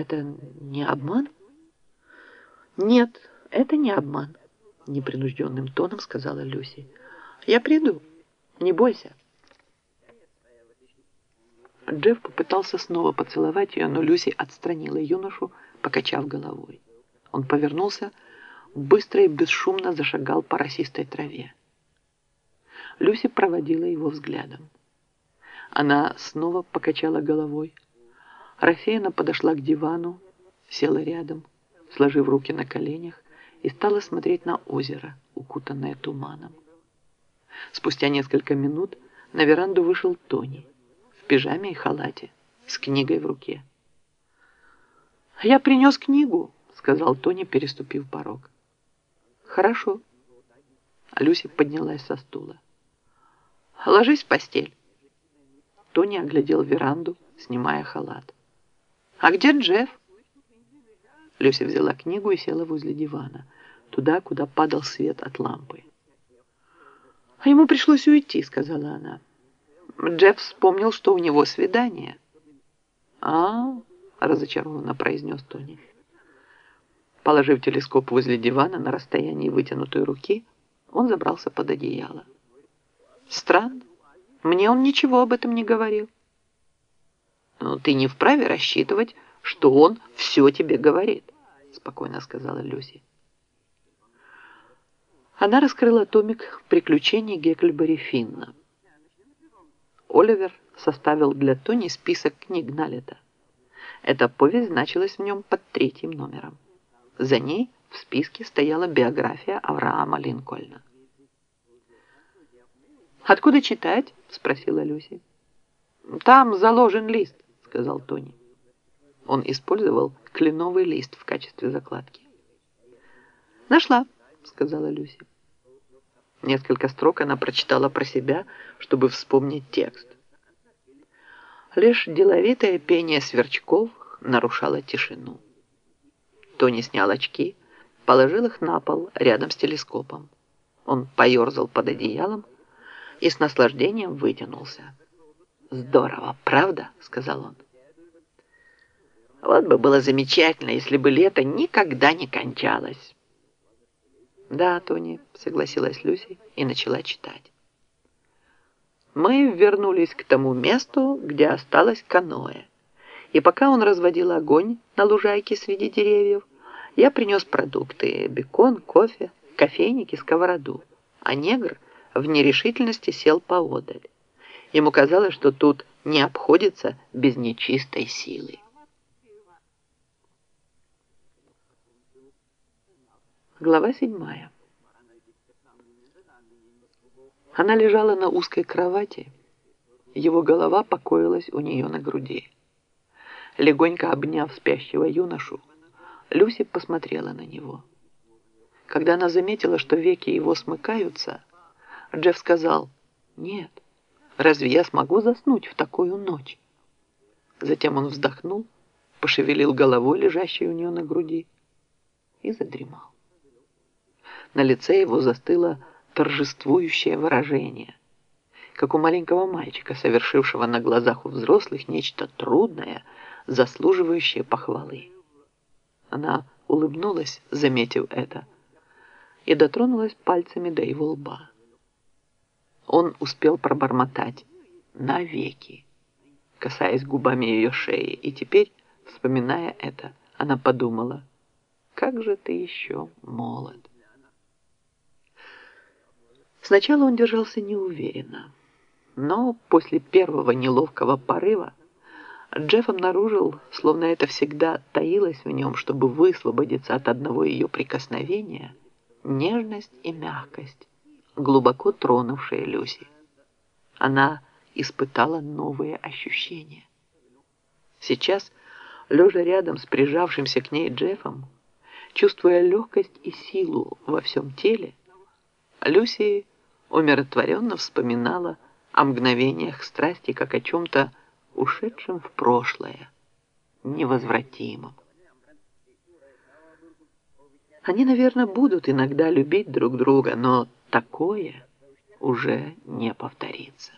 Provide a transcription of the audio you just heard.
Это не обман? Нет, это не обман, непринужденным тоном сказала Люси. Я приду, не бойся. Джефф попытался снова поцеловать ее, но Люси отстранила юношу, покачав головой. Он повернулся, быстро и бесшумно зашагал по росистой траве. Люси проводила его взглядом. Она снова покачала головой. Рассеянно подошла к дивану, села рядом, сложив руки на коленях, и стала смотреть на озеро, укутанное туманом. Спустя несколько минут на веранду вышел Тони в пижаме и халате с книгой в руке. «Я принес книгу», — сказал Тони, переступив порог. «Хорошо». Люси поднялась со стула. «Ложись в постель». Тони оглядел веранду, снимая халат. «А где Джефф?» Люся взяла книгу и села возле дивана, туда, куда падал свет от лампы. «А ему пришлось уйти», — сказала она. Джефф вспомнил, что у него свидание. «А, разочарованно произнес Тони. Положив телескоп возле дивана на расстоянии вытянутой руки, он забрался под одеяло. «Странно. Мне он ничего об этом не говорил». «Но ты не вправе рассчитывать, что он все тебе говорит», — спокойно сказала Люси. Она раскрыла томик «Приключений Гекльбери Финна». Оливер составил для Тони список книг на лето. Эта повесть значилась в нем под третьим номером. За ней в списке стояла биография Авраама Линкольна. «Откуда читать?» – спросила Люси. «Там заложен лист», – сказал Тони. Он использовал кленовый лист в качестве закладки. «Нашла», – сказала Люси. Несколько строк она прочитала про себя, чтобы вспомнить текст. Лишь деловитое пение сверчков нарушало тишину. Тони снял очки, положил их на пол рядом с телескопом. Он поерзал под одеялом и с наслаждением вытянулся. «Здорово, правда?» — сказал он. «Вот бы было замечательно, если бы лето никогда не кончалось». «Да, Тони», — согласилась Люси и начала читать. Мы вернулись к тому месту, где осталось каноэ. И пока он разводил огонь на лужайке среди деревьев, я принес продукты, бекон, кофе, кофейники, сковороду. А негр в нерешительности сел поодаль. Ему казалось, что тут не обходится без нечистой силы. Глава седьмая. Она лежала на узкой кровати. Его голова покоилась у нее на груди. Легонько обняв спящего юношу, Люси посмотрела на него. Когда она заметила, что веки его смыкаются, Джефф сказал, «Нет, разве я смогу заснуть в такую ночь?» Затем он вздохнул, пошевелил головой, лежащей у нее на груди, и задремал. На лице его застыло торжествующее выражение, как у маленького мальчика, совершившего на глазах у взрослых нечто трудное, заслуживающее похвалы. Она улыбнулась, заметив это, и дотронулась пальцами до его лба. Он успел пробормотать навеки, касаясь губами ее шеи, и теперь, вспоминая это, она подумала, как же ты еще молод. Сначала он держался неуверенно, но после первого неловкого порыва Джефф обнаружил, словно это всегда таилось в нем, чтобы высвободиться от одного ее прикосновения, нежность и мягкость, глубоко тронувшие Люси. Она испытала новые ощущения. Сейчас, лежа рядом с прижавшимся к ней Джеффом, чувствуя легкость и силу во всем теле, Люси умиротворенно вспоминала о мгновениях страсти, как о чем-то ушедшем в прошлое, невозвратимом. Они, наверное, будут иногда любить друг друга, но такое уже не повторится.